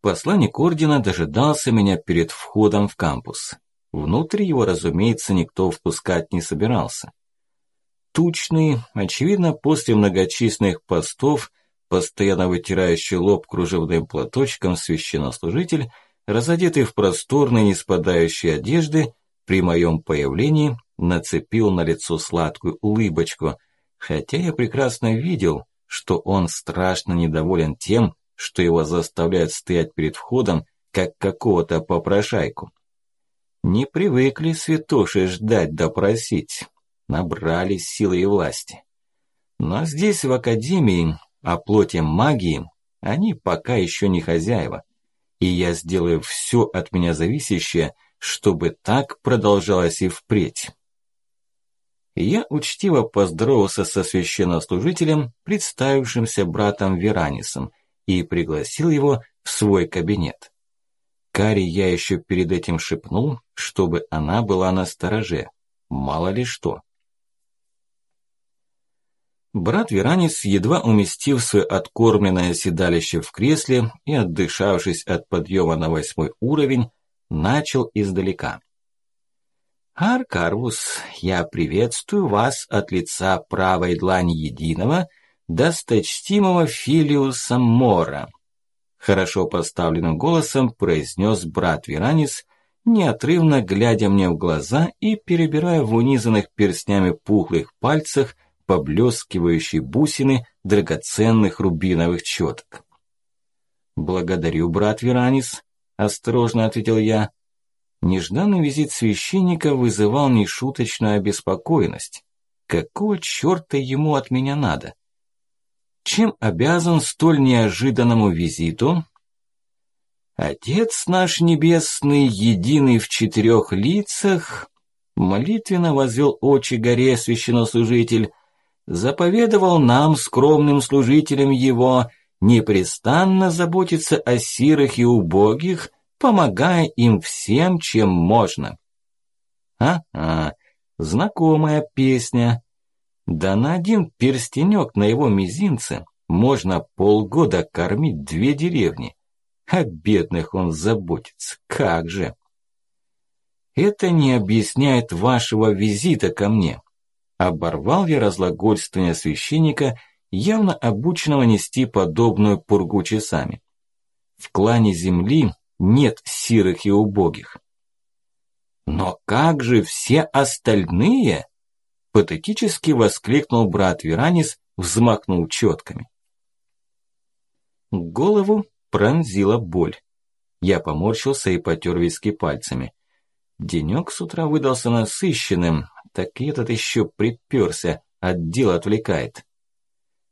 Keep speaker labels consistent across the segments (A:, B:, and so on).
A: посланник ордена дожидался меня перед входом в кампус. Внутрь его, разумеется, никто впускать не собирался. Тучный, очевидно, после многочисленных постов, постоянно вытирающий лоб кружевным платочком священнослужитель, разодетый в просторные не спадающие одежды, при моем появлении нацепил на лицо сладкую улыбочку, хотя я прекрасно видел, что он страшно недоволен тем, что его заставляют стоять перед входом, как какого-то попрошайку. Не привыкли святоши ждать допросить, набрались силы и власти. Но здесь, в Академии, о плоти магии, они пока еще не хозяева. И я сделаю все от меня зависящее, чтобы так продолжалось и впредь. Я учтиво поздоровался со священнослужителем, представившимся братом Веранисом, и пригласил его в свой кабинет. Кари я еще перед этим шепнул, чтобы она была на стороже, мало ли что. Брат Веранис, едва уместив свое откормленное седалище в кресле и отдышавшись от подъема на восьмой уровень, начал издалека. «Аркарвус, я приветствую вас от лица правой длани единого, досточтимого Филиуса Мора», хорошо поставленным голосом произнес брат Веранис, неотрывно глядя мне в глаза и перебирая в унизанных перстнями пухлых пальцах поблескивающие бусины драгоценных рубиновых четок. «Благодарю, брат Веранис», – осторожно ответил я. Нежданный визит священника вызывал нешуточную обеспокоенность. Какого черта ему от меня надо? Чем обязан столь неожиданному визиту? Отец наш небесный, единый в четырех лицах, молитвенно возвел очи горе священнослужитель, заповедовал нам, скромным служителям его, непрестанно заботиться о сирых и убогих, помогая им всем, чем можно. А-а, знакомая песня. Да на один перстенек на его мизинце можно полгода кормить две деревни. О бедных он заботится, как же. Это не объясняет вашего визита ко мне. Оборвал я разлагольствование священника, явно обученного нести подобную пургу часами. В клане земли нет сирых и убогих. Но как же все остальные? Патетически воскликнул брат Веранис, взмахнул четками. Голову пронзила боль. Я поморщился и потер виски пальцами. Денёк с утра выдался насыщенным, так этот еще приперся, от дел отвлекает.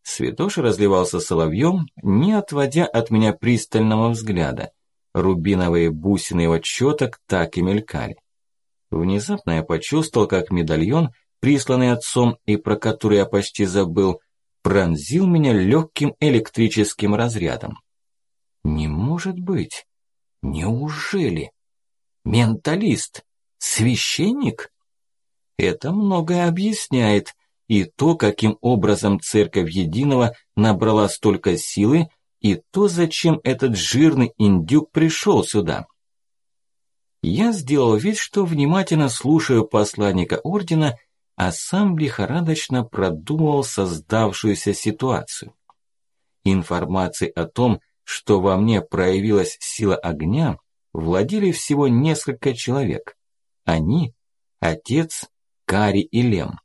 A: Святоша разливался соловьем, не отводя от меня пристального взгляда. Рубиновые бусины его четок так и мелькали. Внезапно я почувствовал, как медальон, присланный отцом и про который я почти забыл, пронзил меня легким электрическим разрядом. Не может быть. Неужели? Менталист? Священник? Это многое объясняет, и то, каким образом Церковь Единого набрала столько силы, и то, зачем этот жирный индюк пришел сюда. Я сделал вид, что внимательно слушаю посланника Ордена, а сам лихорадочно продумывал создавшуюся ситуацию. Информации о том, что во мне проявилась сила огня, владели всего несколько человек. Они – отец, Кари и Лем.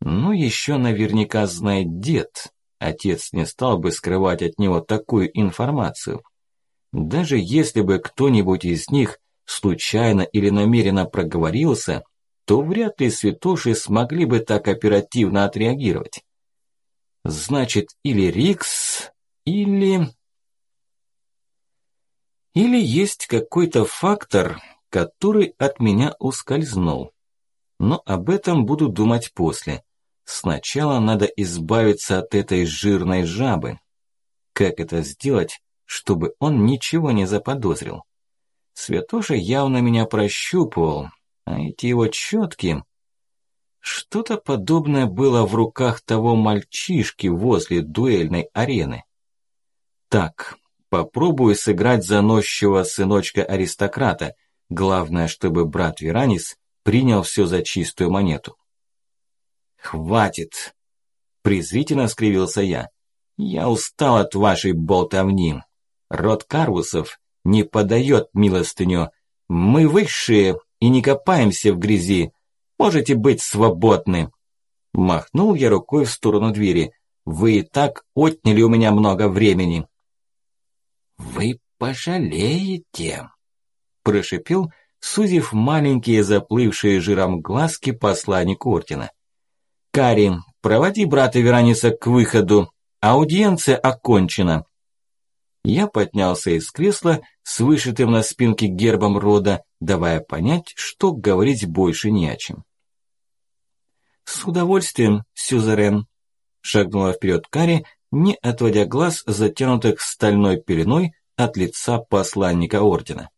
A: Ну, еще наверняка знает дед. Отец не стал бы скрывать от него такую информацию. Даже если бы кто-нибудь из них случайно или намеренно проговорился, то вряд ли святоши смогли бы так оперативно отреагировать. Значит, или Рикс, или... Или есть какой-то фактор, который от меня ускользнул. Но об этом буду думать после. Сначала надо избавиться от этой жирной жабы. Как это сделать, чтобы он ничего не заподозрил? Святоша явно меня прощупывал, а эти его четки... Что-то подобное было в руках того мальчишки возле дуэльной арены. Так, Попробую сыграть заносчивого сыночка-аристократа. Главное, чтобы брат Веранис принял все за чистую монету. «Хватит!» – презрительно скривился я. «Я устал от вашей болтовни. Род Карвусов не подает милостыню. Мы высшие и не копаемся в грязи. Можете быть свободны». Махнул я рукой в сторону двери. «Вы и так отняли у меня много времени». «Вы пожалеете», – прошипел, сузив маленькие заплывшие жиром глазки посланник Ордена. «Кари, проводи брата Вераниса к выходу. Аудиенция окончена». Я поднялся из кресла с вышитым на спинке гербом рода, давая понять, что говорить больше не о чем. «С удовольствием, Сюзерен», – шагнула вперед Кари, не отводя глаз, затянутых стальной пеленой от лица посланника ордена.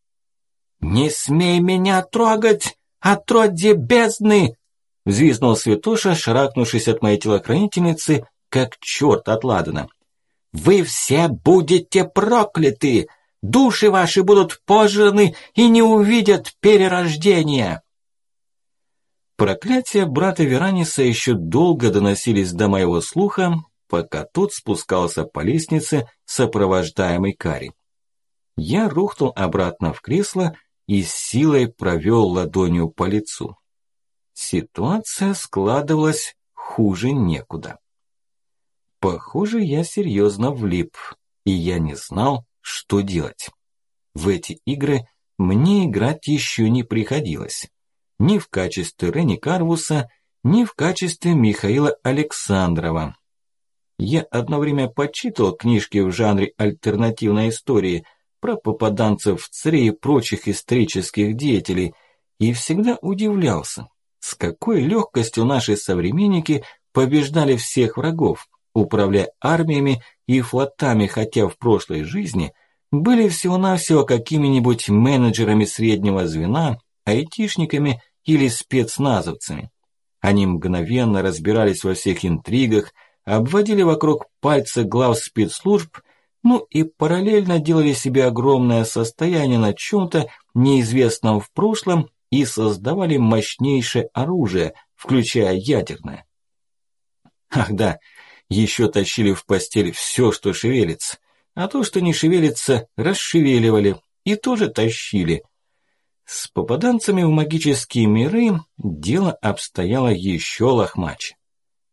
A: «Не смей меня трогать, отродье бездны!» – взвизнул святоша, шарахнувшись от моей телохранительницы, как черт от Ладана. «Вы все будете прокляты! Души ваши будут пожраны и не увидят перерождения!» Проклятия брата Вераниса еще долго доносились до моего слуха, пока тот спускался по лестнице, сопровождаемый Кари. Я рухнул обратно в кресло и с силой провел ладонью по лицу. Ситуация складывалась хуже некуда. Похоже, я серьезно влип, и я не знал, что делать. В эти игры мне играть еще не приходилось ни в качестве Ренни Карвуса, ни в качестве Михаила Александрова. Я одно время почитал книжки в жанре альтернативной истории про попаданцев в царе и прочих исторических деятелей и всегда удивлялся, с какой легкостью наши современники побеждали всех врагов, управляя армиями и флотами, хотя в прошлой жизни были всего-навсего какими-нибудь менеджерами среднего звена, айтишниками или спецназовцами. Они мгновенно разбирались во всех интригах, обводили вокруг пальца глав спецслужб, ну и параллельно делали себе огромное состояние на чем-то неизвестном в прошлом и создавали мощнейшее оружие, включая ядерное. Ах да, еще тащили в постель все, что шевелится, а то, что не шевелится, расшевеливали и тоже тащили – с попаданцами в магические миры дело обстояло еще лохмаче.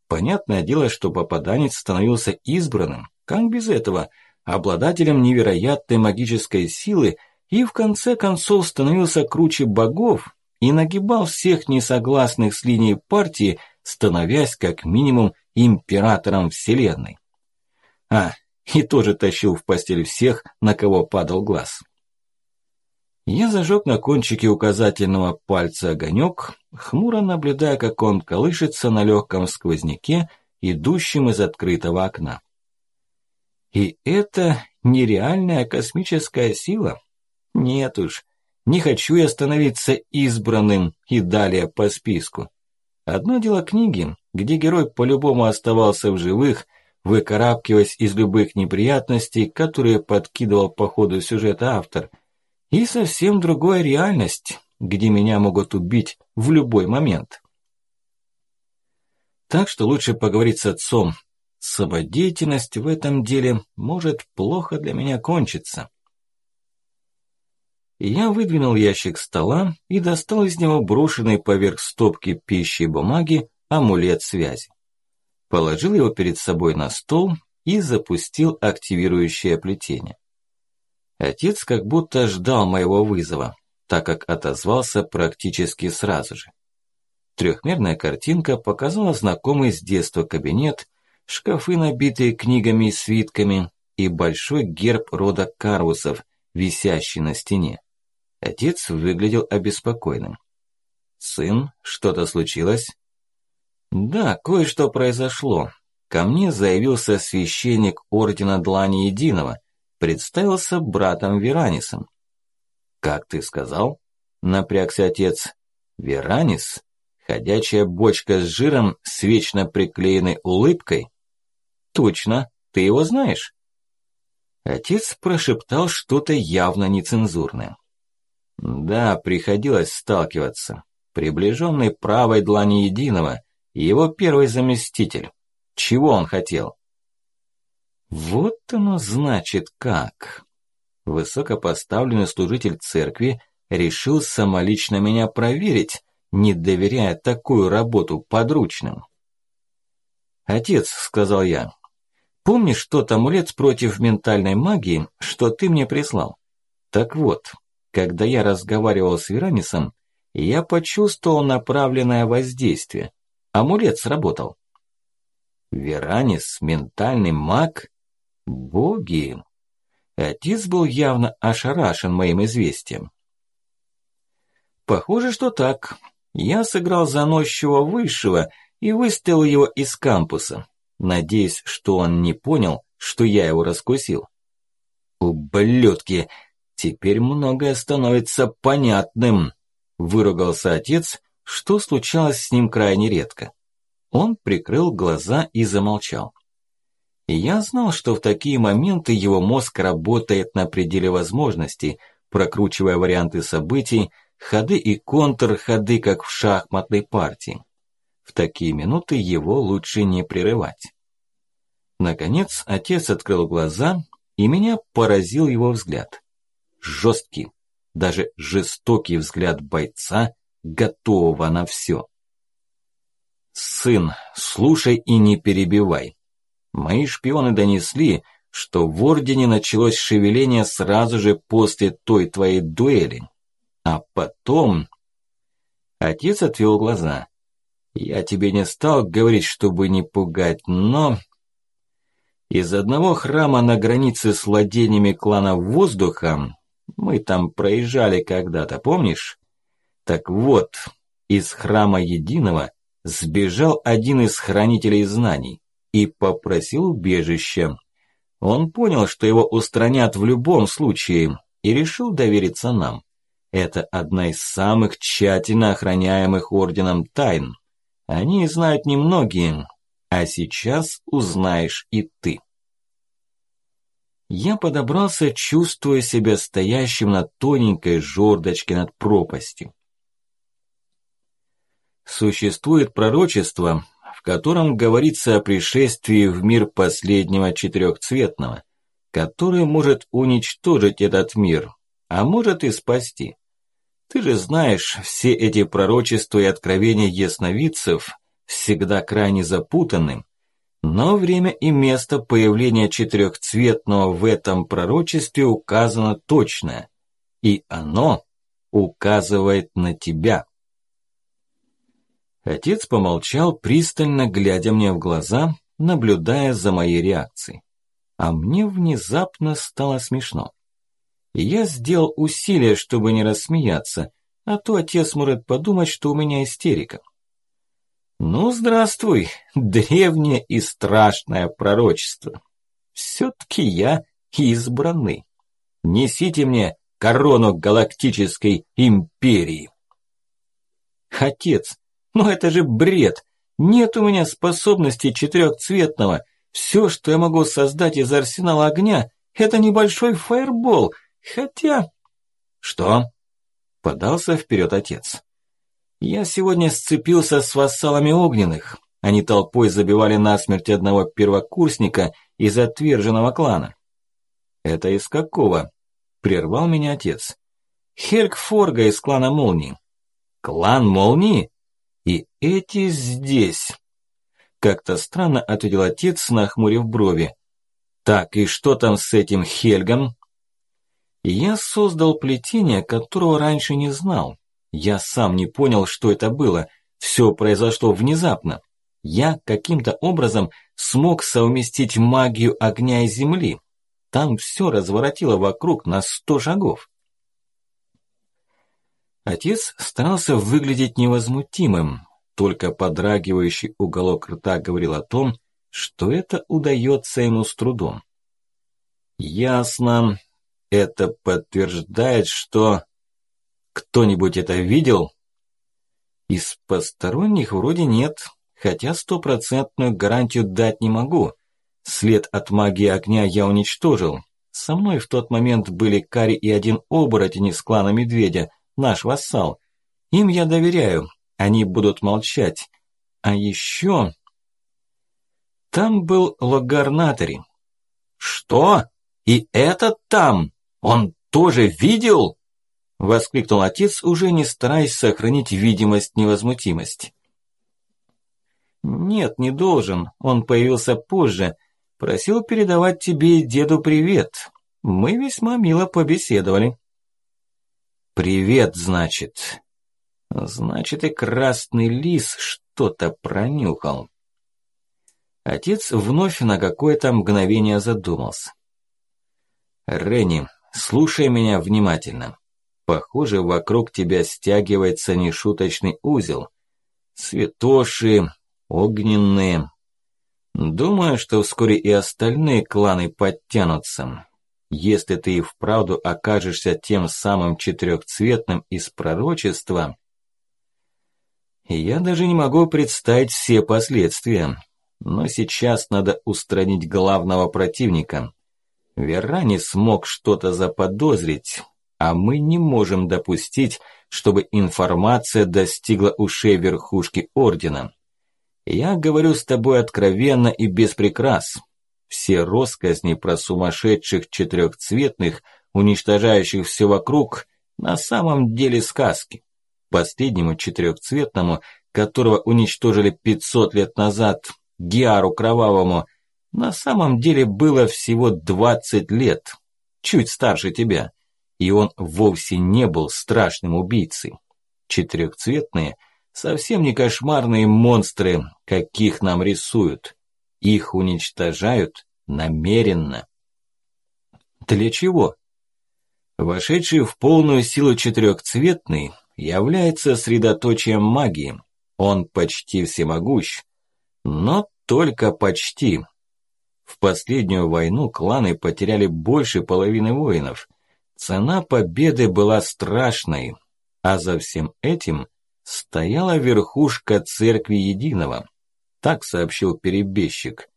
A: Понятное дело, что попаданец становился избранным, как без этого, обладателем невероятной магической силы и в конце концов становился круче богов и нагибал всех несогласных с линией партии, становясь как минимум императором вселенной. А, и тоже тащил в постель всех, на кого падал глаз. Я зажег на кончике указательного пальца огонек, хмуро наблюдая, как он колышется на легком сквозняке, идущем из открытого окна. И это нереальная космическая сила? Нет уж, не хочу я становиться избранным и далее по списку. Одно дело книги, где герой по-любому оставался в живых, выкарабкиваясь из любых неприятностей, которые подкидывал по ходу сюжета автор – и совсем другая реальность, где меня могут убить в любой момент. Так что лучше поговорить с отцом. Самодеятельность в этом деле может плохо для меня кончиться. Я выдвинул ящик стола и достал из него брошенный поверх стопки пищи и бумаги амулет связи. Положил его перед собой на стол и запустил активирующее плетение. Отец как будто ждал моего вызова, так как отозвался практически сразу же. Трехмерная картинка показала знакомый с детства кабинет, шкафы, набитые книгами и свитками, и большой герб рода Карвусов, висящий на стене. Отец выглядел обеспокоенным. «Сын, что-то случилось?» «Да, кое-что произошло. Ко мне заявился священник Ордена Длани Единого, представился братом Веранисом. «Как ты сказал?» – напрягся отец. «Веранис? Ходячая бочка с жиром с вечно приклеенной улыбкой?» «Точно, ты его знаешь?» Отец прошептал что-то явно нецензурное. Да, приходилось сталкиваться. Приближенный правой длани единого, его первый заместитель. Чего он хотел? Вот оно значит как. Высокопоставленный служитель церкви решил самолично меня проверить, не доверяя такую работу подручным. «Отец», — сказал я, — «помнишь тот амулет против ментальной магии, что ты мне прислал? Так вот, когда я разговаривал с Веранисом, я почувствовал направленное воздействие. Амулет сработал. Веранис, ментальный маг? Боги! Отец был явно ошарашен моим известием. Похоже, что так. Я сыграл заносчивого высшего и выставил его из кампуса, надеясь, что он не понял, что я его раскусил. Ублюдки! Теперь многое становится понятным, выругался отец, что случалось с ним крайне редко. Он прикрыл глаза и замолчал. Я знал, что в такие моменты его мозг работает на пределе возможностей, прокручивая варианты событий, ходы и контрходы, как в шахматной партии. В такие минуты его лучше не прерывать. Наконец отец открыл глаза, и меня поразил его взгляд жесткий, даже жестокий взгляд бойца, готового на все. «Сын, слушай и не перебивай. Мои шпионы донесли, что в Ордене началось шевеление сразу же после той твоей дуэли. А потом...» Отец отвел глаза. «Я тебе не стал говорить, чтобы не пугать, но...» Из одного храма на границе с владениями клана воздуха мы там проезжали когда-то, помнишь? Так вот, из храма единого сбежал один из хранителей знаний и попросил убежища. Он понял, что его устранят в любом случае, и решил довериться нам. Это одна из самых тщательно охраняемых орденом тайн. Они знают немногие, а сейчас узнаешь и ты я подобрался, чувствуя себя стоящим на тоненькой жердочке над пропастью. Существует пророчество, в котором говорится о пришествии в мир последнего четырехцветного, который может уничтожить этот мир, а может и спасти. Ты же знаешь, все эти пророчества и откровения ясновидцев всегда крайне запутанны но время и место появления четырехцветного в этом пророчестве указано точно, и оно указывает на тебя. Отец помолчал, пристально глядя мне в глаза, наблюдая за моей реакцией. А мне внезапно стало смешно. Я сделал усилие, чтобы не рассмеяться, а то отец может подумать, что у меня истерика. Ну, здравствуй, древнее и страшное пророчество. Все-таки я избранный. Несите мне корону галактической империи. Отец, ну это же бред. Нет у меня способности четырехцветного. Все, что я могу создать из арсенала огня, это небольшой фаербол. Хотя... Что? Подался вперед отец. Я сегодня сцепился с вассалами огненных. Они толпой забивали насмерть одного первокурсника из отверженного клана. Это из какого? Прервал меня отец. Хельк Форга из клана Молнии. Клан Молнии? И эти здесь. Как-то странно ответил отец, нахмурив брови. Так, и что там с этим Хельгом? Я создал плетение, которого раньше не знал. Я сам не понял, что это было. Все произошло внезапно. Я каким-то образом смог совместить магию огня и земли. Там все разворотило вокруг на сто шагов. Отец старался выглядеть невозмутимым, только подрагивающий уголок рта говорил о том, что это удается ему с трудом. Ясно. Это подтверждает, что... Кто-нибудь это видел? Из посторонних вроде нет, хотя стопроцентную гарантию дать не могу. След от магии огня я уничтожил. Со мной в тот момент были Кари и один оборотень из клана Медведя, наш вассал. Им я доверяю, они будут молчать. А еще... Там был Логарнатори. «Что? И этот там? Он тоже видел?» Воскликнул отец, уже не стараясь сохранить видимость-невозмутимость. «Нет, не должен. Он появился позже. Просил передавать тебе и деду привет. Мы весьма мило побеседовали». «Привет, значит. Значит, и красный лис что-то пронюхал». Отец вновь на какое-то мгновение задумался. «Ренни, слушай меня внимательно. Похоже, вокруг тебя стягивается нешуточный узел. Святоши, огненные. Думаю, что вскоре и остальные кланы подтянутся. Если ты и вправду окажешься тем самым четырехцветным из пророчества, я даже не могу представить все последствия. Но сейчас надо устранить главного противника. Вера не смог что-то заподозрить, а мы не можем допустить, чтобы информация достигла ушей верхушки Ордена. Я говорю с тобой откровенно и без прикрас. Все россказни про сумасшедших четырехцветных, уничтожающих все вокруг, на самом деле сказки. Последнему четырехцветному, которого уничтожили 500 лет назад, Гиару Кровавому, на самом деле было всего 20 лет, чуть старше тебя, и он вовсе не был страшным убийцей. Четырехцветные – совсем не кошмарные монстры, каких нам рисуют. Их уничтожают намеренно. Для чего? Вошедший в полную силу четырехцветный является средоточием магии. Он почти всемогущ, но только почти. В последнюю войну кланы потеряли больше половины воинов. Цена победы была страшной, а за всем этим стояла верхушка церкви единого. Так сообщил перебежчик.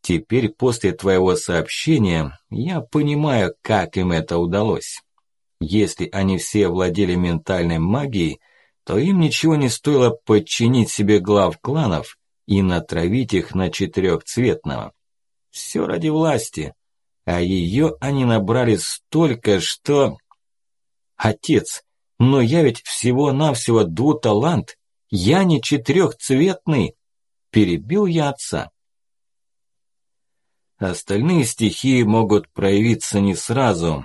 A: Теперь после твоего сообщения я понимаю, как им это удалось. Если они все владели ментальной магией, то им ничего не стоило подчинить себе глав кланов и натравить их на четырехцветного. Все ради власти, а ее они набрали столько, что... Отец, но я ведь всего-навсего двуталант, я не четырехцветный. Перебил я отца. Остальные стихии могут проявиться не сразу.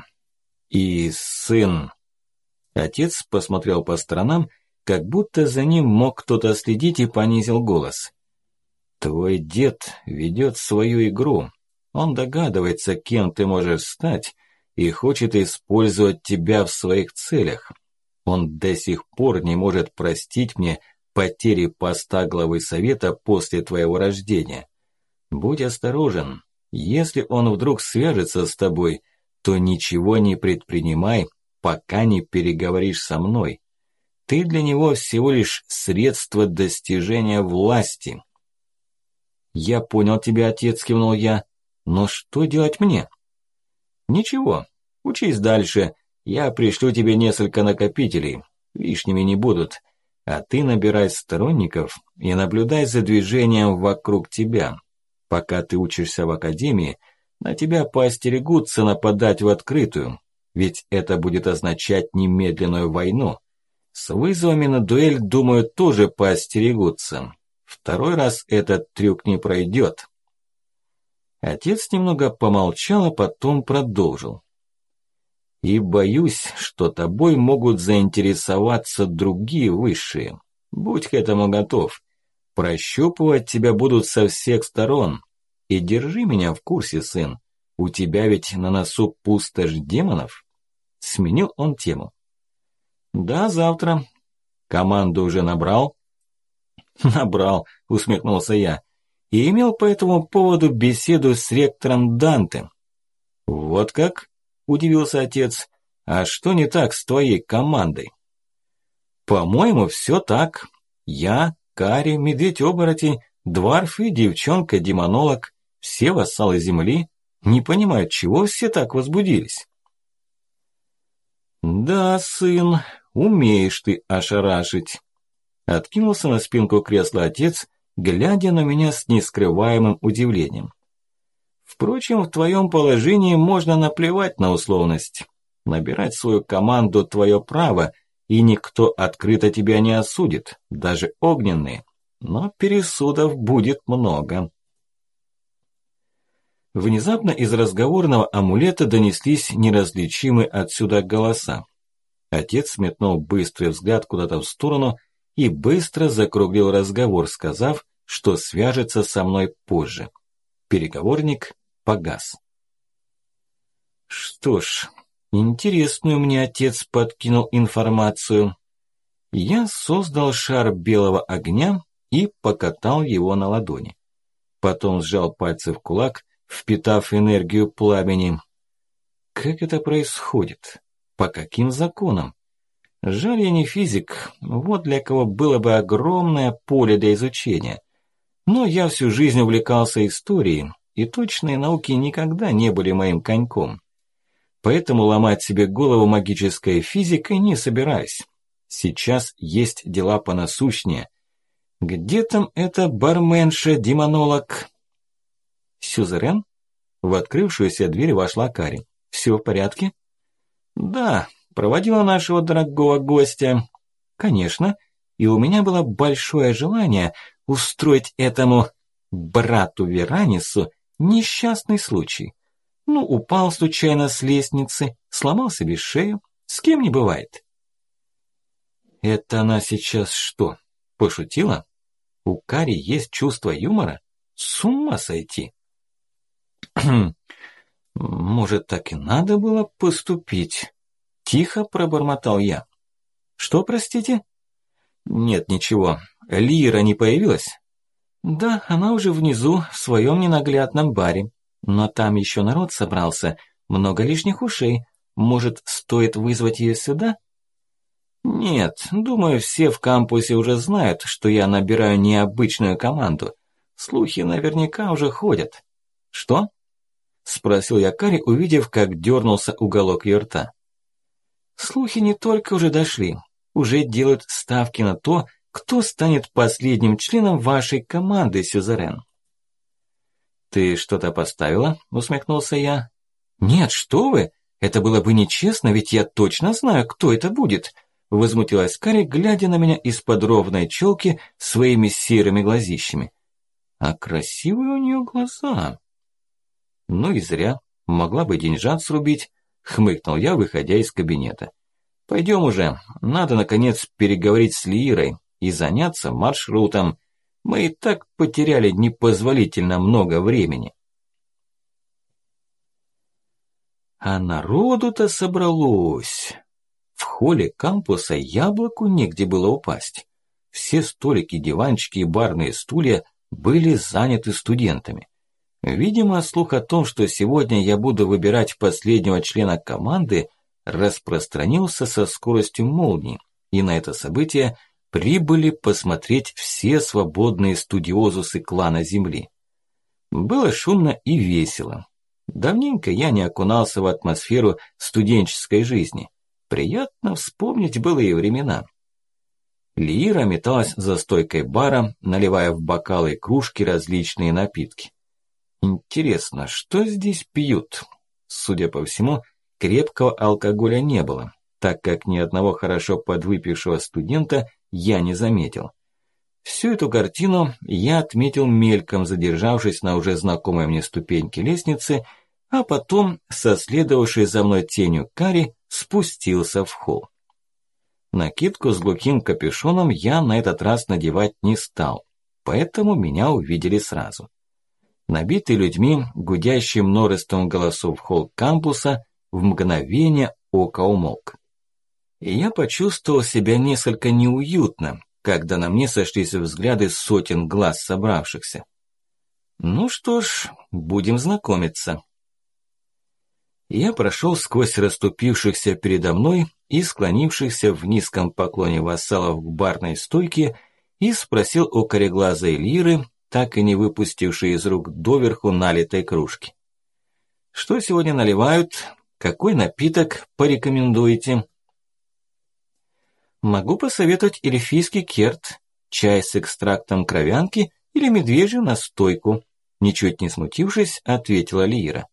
A: И сын... Отец посмотрел по сторонам, как будто за ним мог кто-то следить и понизил голос. Твой дед ведет свою игру. Он догадывается, кем ты можешь стать, и хочет использовать тебя в своих целях. Он до сих пор не может простить мне потери поста главы совета после твоего рождения. Будь осторожен. Если он вдруг свяжется с тобой, то ничего не предпринимай, пока не переговоришь со мной. Ты для него всего лишь средство достижения власти. Я понял тебя, отец, кивнул я. Но что делать мне? Ничего, учись дальше. Я пришлю тебе несколько накопителей, лишними не будут, а ты набирай сторонников и наблюдай за движением вокруг тебя. Пока ты учишься в академии, на тебя поостерегутся нападать в открытую, ведь это будет означать немедленную войну. С вызовами на дуэль, думаю, тоже поостерегутся. Второй раз этот трюк не пройдет. Отец немного помолчал, а потом продолжил. И боюсь, что тобой могут заинтересоваться другие высшие. Будь к этому готов. Прощупывать тебя будут со всех сторон. И держи меня в курсе, сын. У тебя ведь на носу пустошь демонов. Сменил он тему. Да, завтра. Команду уже набрал? Набрал, усмехнулся я. И имел по этому поводу беседу с ректором Данте. Вот как? удивился отец. А что не так с твоей командой? По-моему, все так. Я, Кари, медведь-оборотень, дварф и девчонка-демонолог, все вассалы земли, Не понимаю, чего все так возбудились. Да, сын, умеешь ты ошарашить. Откинулся на спинку кресла отец, глядя на меня с нескрываемым удивлением. Впрочем, в твоем положении можно наплевать на условность. Набирать свою команду – твое право, и никто открыто тебя не осудит, даже огненные. Но пересудов будет много. Внезапно из разговорного амулета донеслись неразличимые отсюда голоса. Отец метнул быстрый взгляд куда-то в сторону и быстро закруглил разговор, сказав, что свяжется со мной позже. Переговорник погас. Что ж, интересную мне отец подкинул информацию. Я создал шар белого огня и покатал его на ладони. Потом сжал пальцы в кулак, впитав энергию пламени. Как это происходит? По каким законам? Жаль, я не физик, вот для кого было бы огромное поле для изучения. Но я всю жизнь увлекался историей, и точные науки никогда не были моим коньком. Поэтому ломать себе голову магической физикой не собираюсь. Сейчас есть дела понасущнее. Где там эта барменша-демонолог? Сюзерен? В открывшуюся дверь вошла Кари. Все в порядке? Да, проводила нашего дорогого гостя. Конечно, и у меня было большое желание устроить этому брату Веранису несчастный случай. Ну, упал случайно с лестницы, сломал себе шею, с кем не бывает. Это она сейчас что, пошутила? У Кари есть чувство юмора? С ума сойти. Может, так и надо было поступить? Тихо пробормотал я. Что, простите? Нет, ничего. Лира не появилась? Да, она уже внизу, в своем ненаглядном баре. Но там еще народ собрался, много лишних ушей. Может, стоит вызвать ее сюда? Нет, думаю, все в кампусе уже знают, что я набираю необычную команду. Слухи наверняка уже ходят. Что? Спросил я Кари, увидев, как дернулся уголок ее рта. Слухи не только уже дошли, уже делают ставки на то, кто станет последним членом вашей команды, Сюзерен. «Ты что-то поставила?» – усмехнулся я. «Нет, что вы! Это было бы нечестно, ведь я точно знаю, кто это будет!» Возмутилась Кари, глядя на меня из-под ровной челки своими серыми глазищами. А красивые у нее глаза. Ну и зря. Могла бы деньжат срубить, хмыкнул я, выходя из кабинета. Пойдем уже, надо наконец переговорить с Лирой и заняться маршрутом. Мы и так потеряли непозволительно много времени. А народу-то собралось. В холле кампуса яблоку негде было упасть. Все столики, диванчики и барные стулья были заняты студентами. Видимо, слух о том, что сегодня я буду выбирать последнего члена команды, распространился со скоростью молнии, и на это событие прибыли посмотреть все свободные студиозусы клана Земли. Было шумно и весело. Давненько я не окунался в атмосферу студенческой жизни. Приятно вспомнить было и времена. Лира металась за стойкой бара, наливая в бокалы и кружки различные напитки. Интересно, что здесь пьют? Судя по всему, крепкого алкоголя не было, так как ни одного хорошо подвыпившего студента я не заметил. Всю эту картину я отметил мельком, задержавшись на уже знакомой мне ступеньке лестницы, а потом, со следовавшей за мной тенью Кари, спустился в холл. Накидку с глухим капюшоном я на этот раз надевать не стал, поэтому меня увидели сразу. Набитый людьми, гудящим множеством голосов холл кампуса, в мгновение ока умолк. И я почувствовал себя несколько неуютно, когда на мне сошлись взгляды сотен глаз собравшихся. Ну что ж, будем знакомиться. Я прошел сквозь расступившихся передо мной и склонившихся в низком поклоне вассалов к барной стойке и спросил у кореглазой лиры, так и не выпустившей из рук доверху налитой кружки. Что сегодня наливают? Какой напиток порекомендуете? Могу посоветовать эльфийский керт, чай с экстрактом кровянки или медвежью настойку. Ничуть не смутившись, ответила Лира.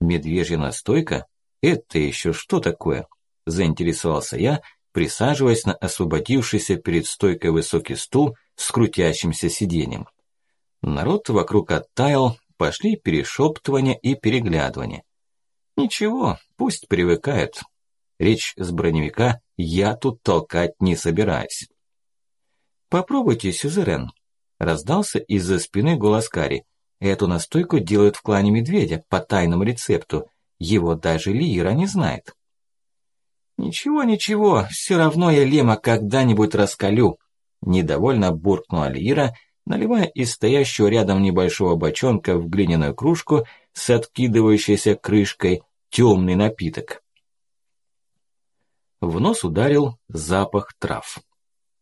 A: Медвежья настойка? Это еще что такое? Заинтересовался я, присаживаясь на освободившийся перед стойкой высокий стул с крутящимся сиденьем. Народ вокруг оттаял, пошли перешептывания и переглядывания. Ничего, пусть привыкают. Речь с броневика я тут толкать не собираюсь. Попробуйте, сюзерен. Раздался из-за спины голос Кари. Эту настойку делают в клане медведя по тайному рецепту. Его даже Лира не знает. Ничего, ничего, все равно я Лема когда-нибудь раскалю. Недовольно буркнула Лира, наливая из стоящего рядом небольшого бочонка в глиняную кружку с откидывающейся крышкой темный напиток. В нос ударил запах трав.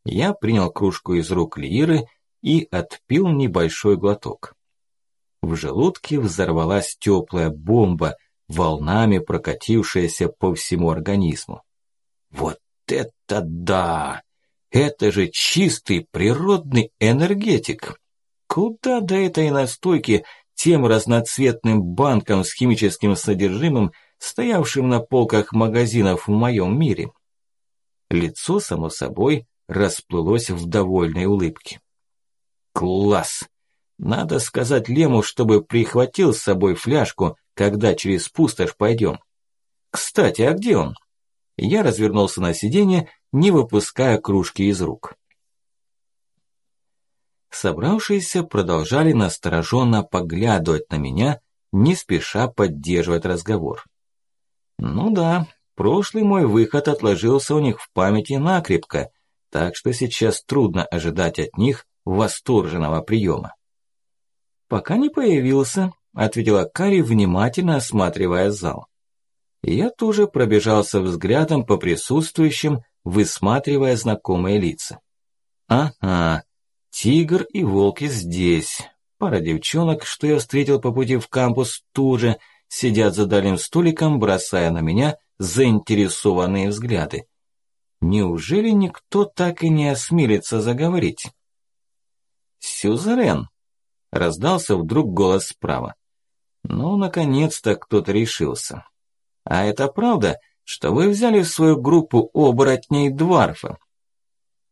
A: Я принял кружку из рук Лиры и отпил небольшой глоток. В желудке взорвалась теплая бомба, волнами прокатившаяся по всему организму. Вот это да! Это же чистый природный энергетик! Куда до этой настойки тем разноцветным банкам с химическим содержимым, стоявшим на полках магазинов в моем мире? Лицо, само собой, расплылось в довольной улыбке. Класс! Надо сказать Лему, чтобы прихватил с собой фляжку, когда через пустошь пойдем. Кстати, а где он? Я развернулся на сиденье, не выпуская кружки из рук. Собравшиеся продолжали настороженно поглядывать на меня, не спеша поддерживать разговор. Ну да, прошлый мой выход отложился у них в памяти накрепко, так что сейчас трудно ожидать от них восторженного приема. «Пока не появился», – ответила Кари, внимательно осматривая зал. Я тоже пробежался взглядом по присутствующим, высматривая знакомые лица. Ага, тигр и волки здесь. Пара девчонок, что я встретил по пути в кампус, тоже сидят за дальним столиком, бросая на меня заинтересованные взгляды. Неужели никто так и не осмелится заговорить? «Сюзерен!» – раздался вдруг голос справа. Ну, наконец-то кто-то решился. А это правда, что вы взяли в свою группу оборотней Дварфа?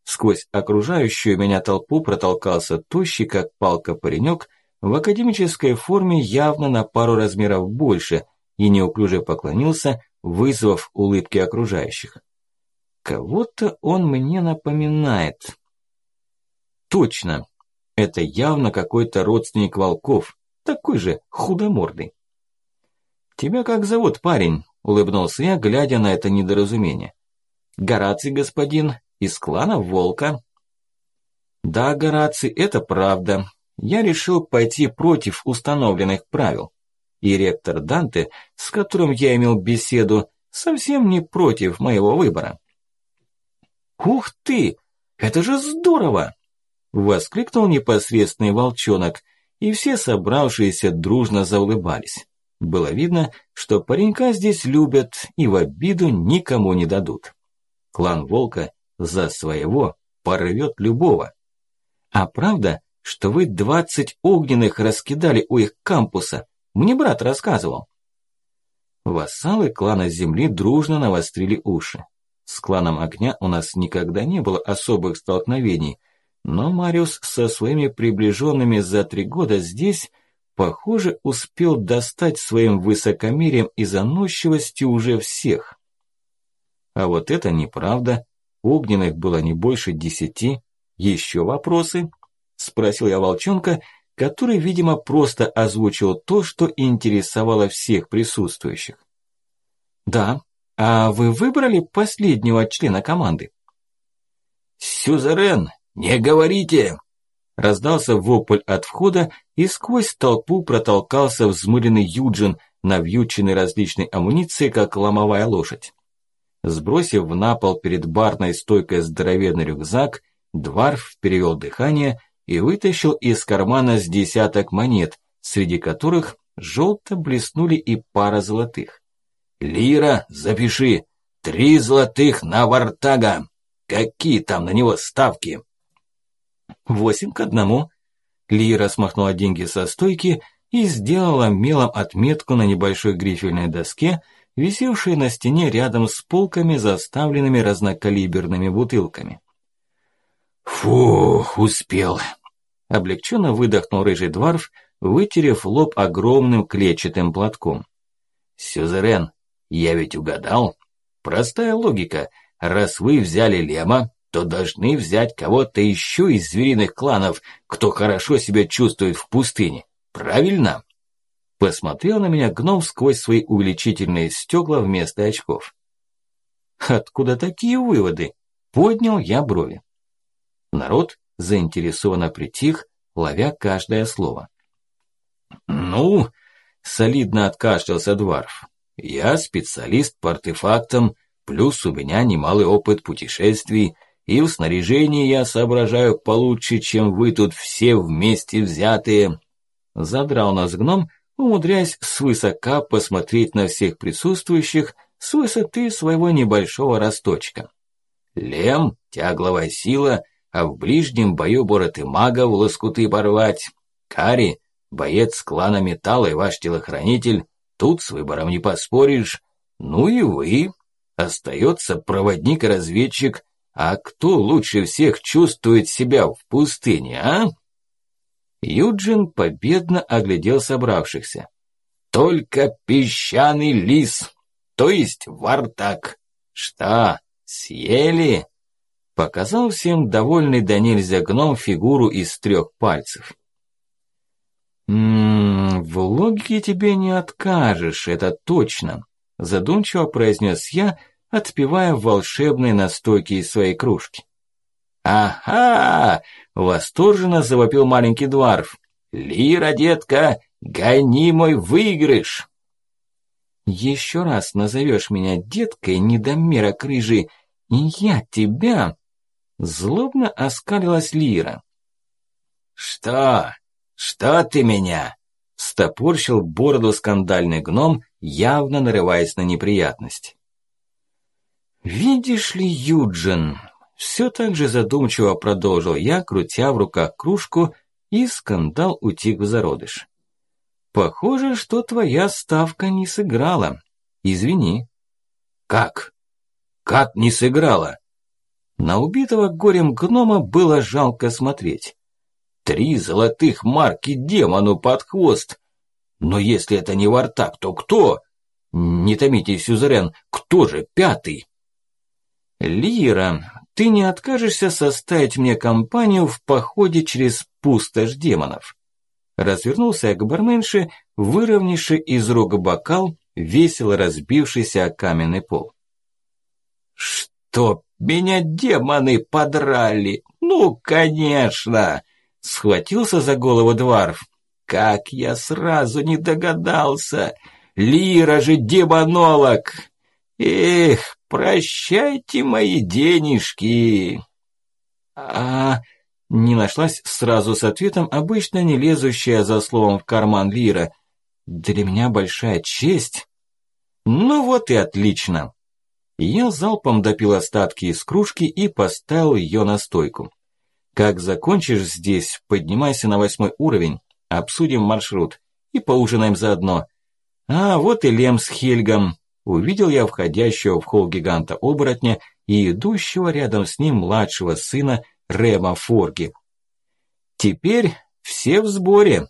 A: Сквозь окружающую меня толпу протолкался тощий, как палка паренек, в академической форме явно на пару размеров больше и неуклюже поклонился, вызвав улыбки окружающих. Кого-то он мне напоминает. Точно, это явно какой-то родственник волков, такой же худомордый. «Тебя как зовут, парень?» – улыбнулся я, глядя на это недоразумение. «Гораций, господин, из клана Волка». «Да, Гораций, это правда. Я решил пойти против установленных правил. И ректор Данте, с которым я имел беседу, совсем не против моего выбора». «Ух ты! Это же здорово!» Воскликнул непосредственный волчонок, и все собравшиеся дружно заулыбались. Было видно, что паренька здесь любят и в обиду никому не дадут. Клан Волка за своего порвет любого. А правда, что вы двадцать огненных раскидали у их кампуса? Мне брат рассказывал. Вассалы клана Земли дружно навострили уши. С кланом Огня у нас никогда не было особых столкновений, но Мариус со своими приближенными за три года здесь похоже, успел достать своим высокомерием и заносчивостью уже всех. А вот это неправда. Огненных было не больше десяти. Еще вопросы? Спросил я волчонка, который, видимо, просто озвучил то, что интересовало всех присутствующих. Да, а вы выбрали последнего члена команды? Сюзерен, не говорите! Раздался вопль от входа, и сквозь толпу протолкался взмыленный Юджин, навьюченный различной амуницией, как ломовая лошадь. Сбросив на пол перед барной стойкой здоровенный рюкзак, Дварф перевел дыхание и вытащил из кармана с десяток монет, среди которых желто блеснули и пара золотых. «Лира, запиши! Три золотых на Вартага! Какие там на него ставки?»
B: «Восемь к одному». Лира смахнула деньги со стойки и сделала мелом отметку на небольшой грифельной доске, висевшей на стене рядом с полками, заставленными разнокалиберными бутылками.
A: «Фух, успел!» Облегченно выдохнул рыжий дворф, вытерев лоб огромным клетчатым платком. «Сюзерен, я ведь угадал. Простая логика. Раз вы взяли Лема, то должны взять кого-то еще из звериных кланов, кто хорошо себя чувствует в пустыне. Правильно?» Посмотрел на меня гном сквозь свои увеличительные стекла вместо очков.
B: «Откуда такие выводы?» Поднял я брови. Народ заинтересованно притих, ловя каждое слово.
A: «Ну...» – солидно откашлялся Дварф. «Я специалист по артефактам, плюс у меня немалый опыт путешествий, и в снаряжении я соображаю получше, чем вы тут все вместе взятые».
B: Задрал нас гном, умудряясь свысока посмотреть на всех присутствующих с высоты своего небольшого росточка.
A: «Лем, тягловая сила, а в ближнем бою борот и мага в лоскуты порвать. Кари, боец клана Металла и ваш телохранитель, тут с выбором не поспоришь. Ну и вы. Остается проводник и разведчик. А кто лучше всех чувствует себя в пустыне, а?
B: Юджин победно оглядел собравшихся.
A: Только песчаный лис, то есть вартак. Что, съели? Показал всем довольный до нельзя гном фигуру из трех пальцев.
B: «Ммм, в логике тебе не откажешь, это точно», задумчиво произнес я, отпивая волшебные настойки из своей кружки.
A: «Ага!» – восторженно завопил маленький дворф. «Лира, детка, гони мой выигрыш!»
B: «Еще раз назовешь меня деткой, недомерок рыжий, и я тебя...» Злобно оскалилась Лира.
A: «Что? Что ты меня?» Стопорщил бороду скандальный гном, явно нарываясь на неприятность.
B: «Видишь ли, Юджин?» Все так же задумчиво продолжил я, крутя в руках кружку, и скандал утих в зародыш. «Похоже, что твоя ставка не сыграла. Извини».
A: «Как? Как не сыграла?»
B: На убитого горем гнома было жалко смотреть.
A: Три золотых марки демону под хвост. Но если это не Вартак, то кто? Не томите, Сюзерен, кто же пятый?
B: Лира, ты не откажешься составить мне компанию в походе через пустошь демонов? Развернулся к барменше, выровнявший из рога бокал, весело разбившийся о каменный пол.
A: Что меня демоны подрали. Ну, конечно. Схватился за голову Дварф. Как я сразу не догадался. Лира же демонолог. Эх, прощайте мои денежки.
B: А не нашлась сразу с ответом обычно не лезущая за словом в карман Лира. Для меня большая честь. Ну вот и отлично. Я залпом допил остатки из кружки и поставил ее на стойку. Как закончишь здесь, поднимайся на восьмой уровень, обсудим маршрут и поужинаем заодно. А вот и Лем с Хельгом. Увидел я входящего в холл гиганта-оборотня и идущего рядом с ним младшего сына Рема Форги. Теперь все в сборе.